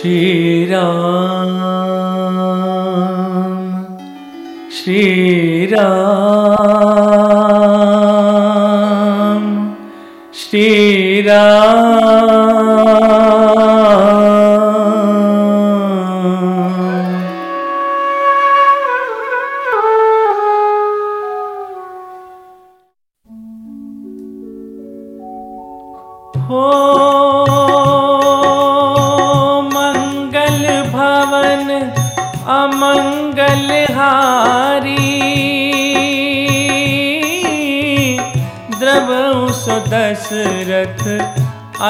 Shri Ram Shri Ram Shri Ram Oh अमङ्गलहारी द्रवौ सदशरथ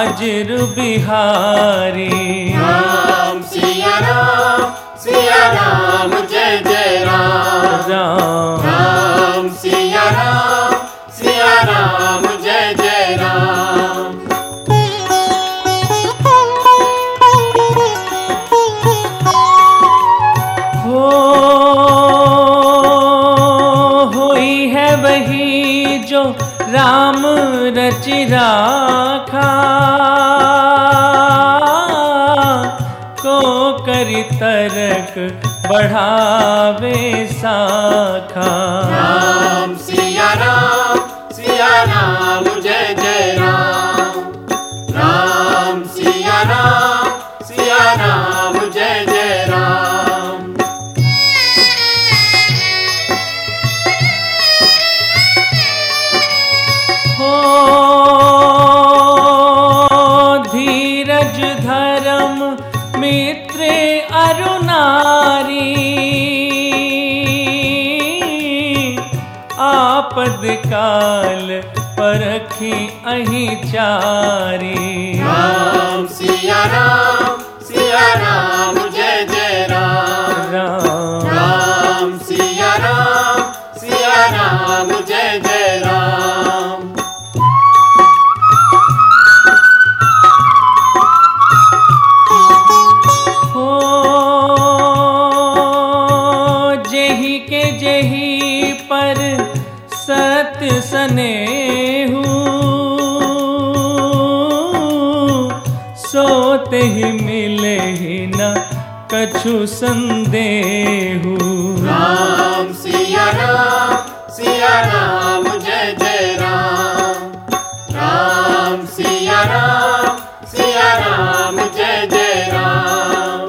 अजिरु Bihari Ram Siya Ram, Siya Ram. तरक बढ़ावे साखा काल परखी अही चारी। होते ही मिले ही न कछु संदेहु। राम सिया राम सिया राम जय जय राम। राम सिया राम सिया राम जय जय राम।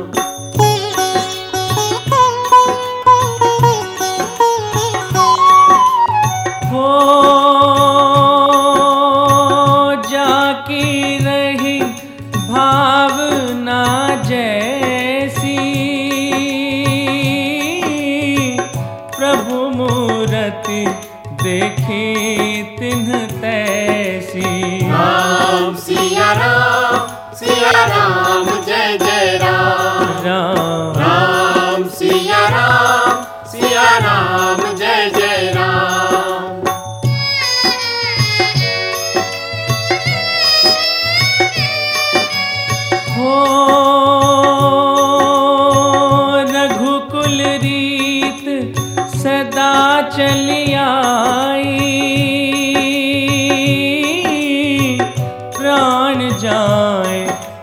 हो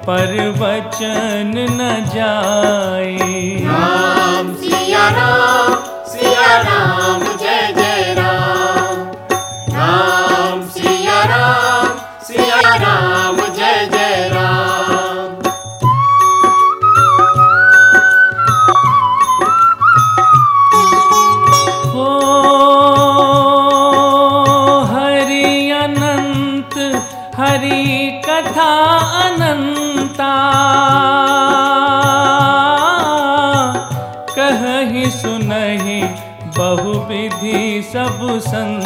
पर वचन न जाए। राम सिया राम Ocean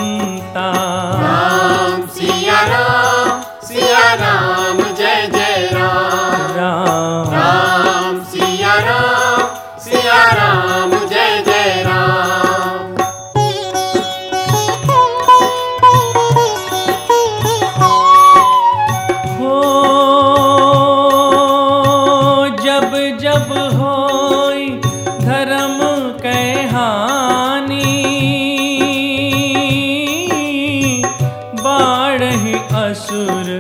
असुर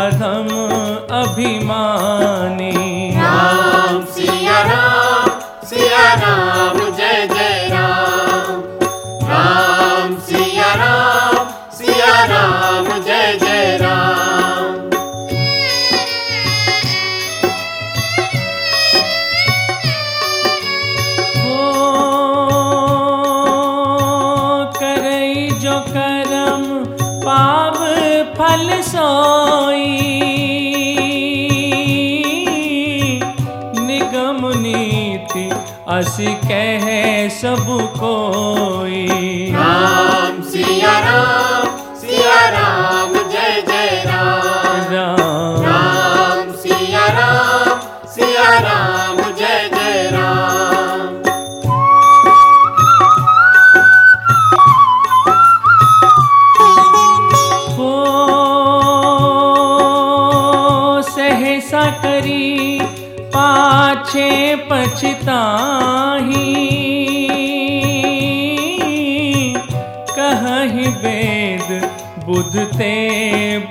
अधम अभिमानी। निगम नीति अस कह सब कोई। राम सिया राम कहीं वेद बुध ते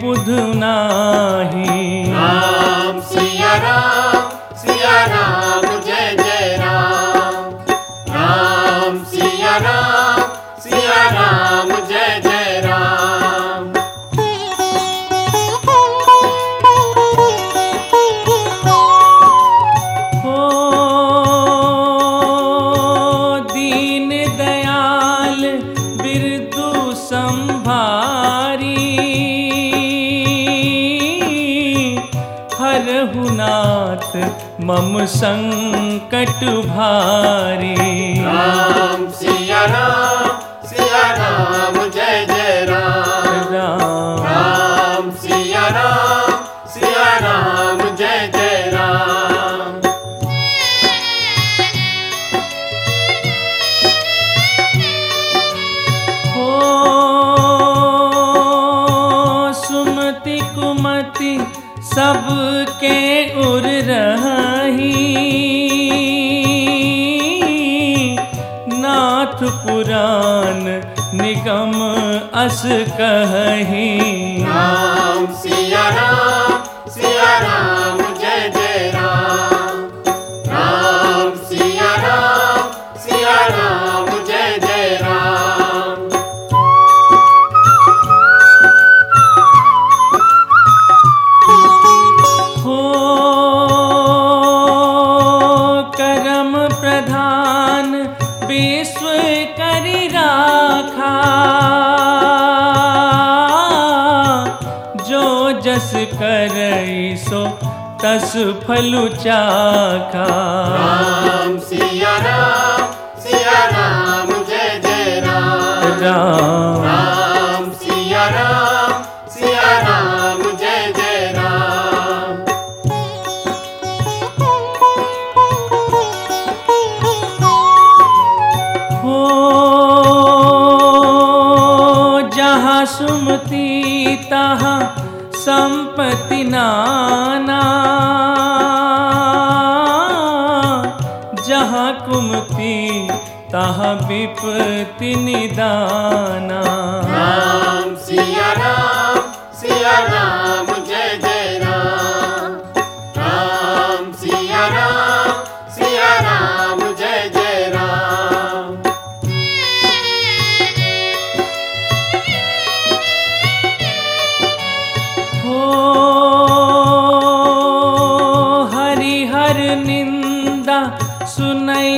बुध नाही। राम सिया राम सिया राम। मम संकट भारी। राम सिया राम पुराण निगम अस कही करई सो तस फलु चाखा। राम सिया राम सिया राम जय जय राम। राम। राम सिया राम सिया राम जय जय राम। हो जहाँ सुमति तहाँ नाना। जहाँ कुमती तहाँ विपति निदाना। राम सिया राम सिया राम जय जय। নাই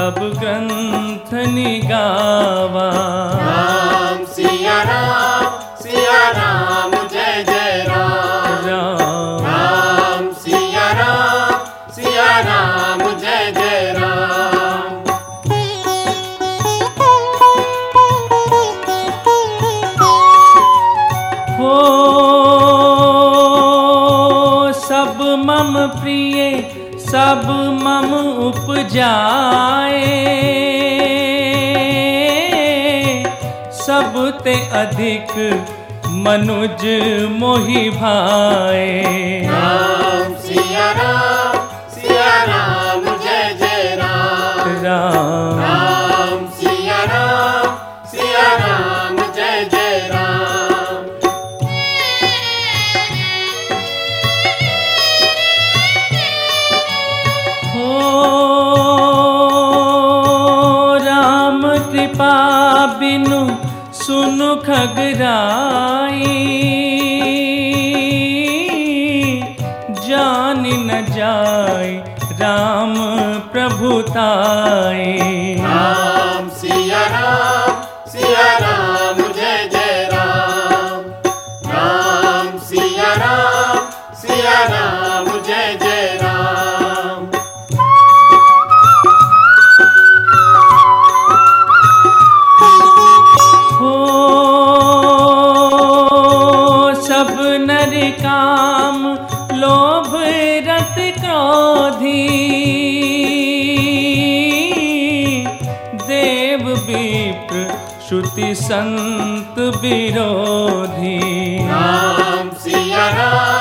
सब ग्रंथ निगावा। राम सिया राम सिया राम जय जय राम। राम। राम सिया राम सिया राम जय जय राम। हो सब मम प्रिय सब मम उपजाए। सब ते अधिक मनुज मोहि भाए। राम सिया राम सिया राम जय जय राम। राम। खगराई जान न जाए राम प्रभुताई नर काम लोभ रत क्रोधी। देव विप्र श्रुति संत विरोधी। राम सिया राम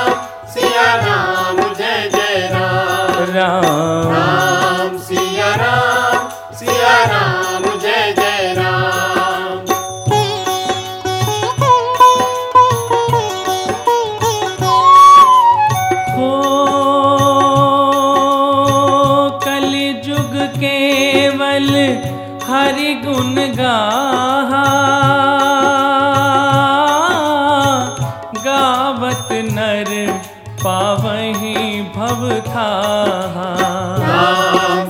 राम